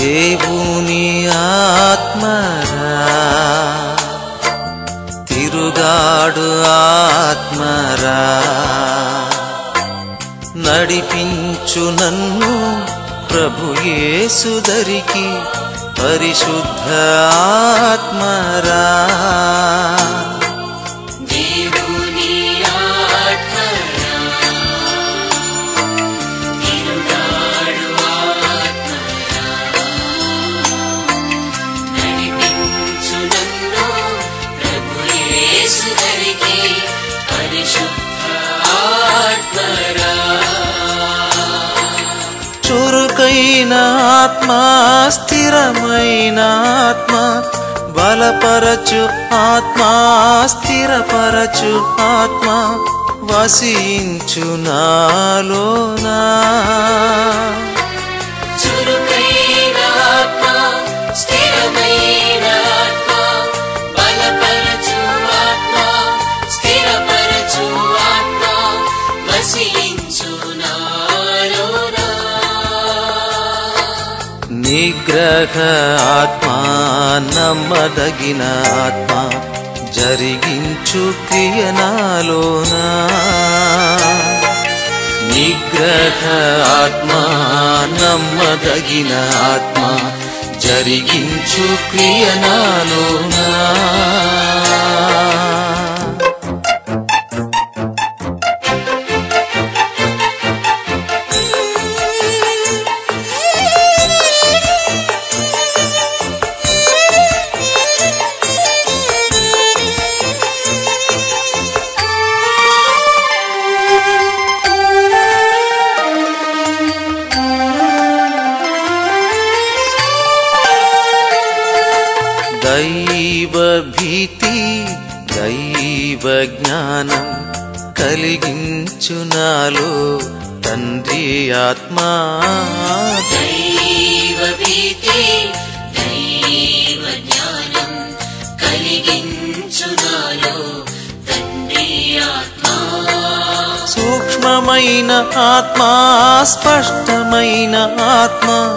దేవుని ఆత్మరా. తిరుగాడు ఆత్మరా. నడిపించు నన్ను ప్రభుయేసుదరికి పరిశుద్ధ ఆత్మరా. స్థిరమైన ఆత్మ స్థిరమైన ఆత్మ బలపరచు ఆత్మ స్థిరపరచు ఆత్మ వసించు నాలోనా నిగ్రహ ఆత్మ నమ్మదగిన ఆత్మ జరిగించు క్రియనాలోనా నిగ్రహ ఆత్మ నమ్మదగిన ఆత్మ జరిగించు క్రియనాలోనా దైవ భీతి దైవ జ్ఞానం కలిగించు నాలో తండ్రి ఆత్మా. దైవ భీతి దైవ జ్ఞానం కలిగించు నాలో తండ్రి ఆత్మ. సూక్ష్మమైన ఆత్మ స్పష్టమైన ఆత్మ.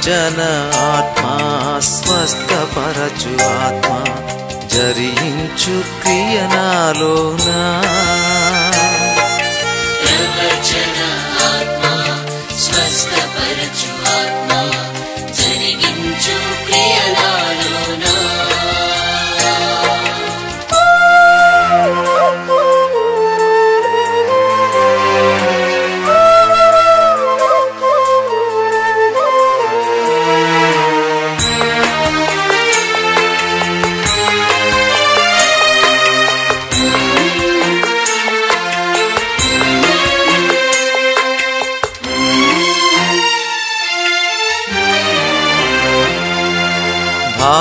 ప్రవచన ఆత్మ స్వస్థపరచు ఆత్మ జరించు క్రియనాలోనా ప్రవచన ఆత్మ స్వస్థపరచు ఆత్మ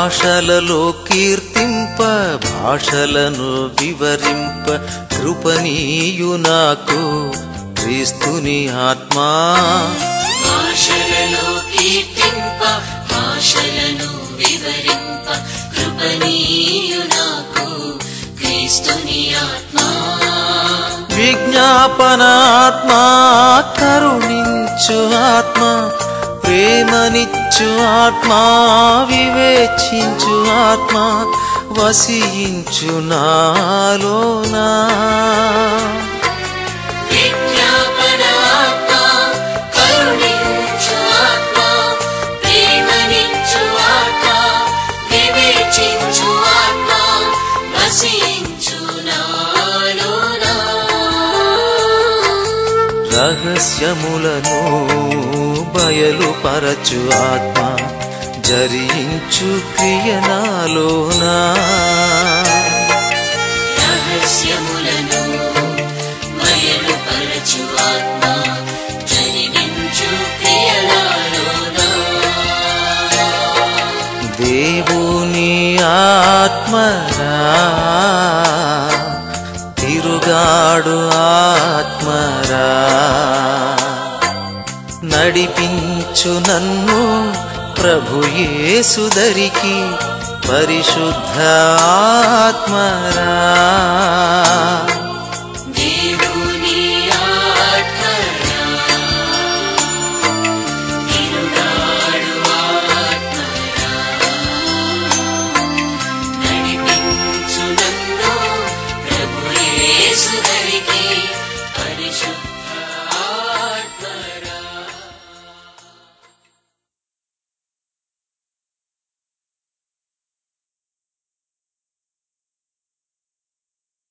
భాషలలో కీర్తింప భాషలను వివరింప కృపనీయు నాకు క్రీస్తుని ఆత్మా. భాషలలో కీర్తింప భాషలను వివరింప కృపణీయు నాకు క్రీస్తుని ఆత్మ. విజ్ఞాపన ఆత్మ కరుణించు ఆత్మ. ప్రేమనిచ్చు ఆత్మా వివేచించు ఆత్మ వసించు నాలోనా See you. రహస్యములను బయలుపరచు ఆత్మ జరించు క్రియనాలోనా రహస్యములను బయలుపరచు ఆత్మ జరిగించు దేవుని ఆత్మరా నాడు ఆత్మరా. నడిపించు నన్ను ప్రభుయేసుదరికి పరిశుద్ధ ఆత్మరా నడిపించు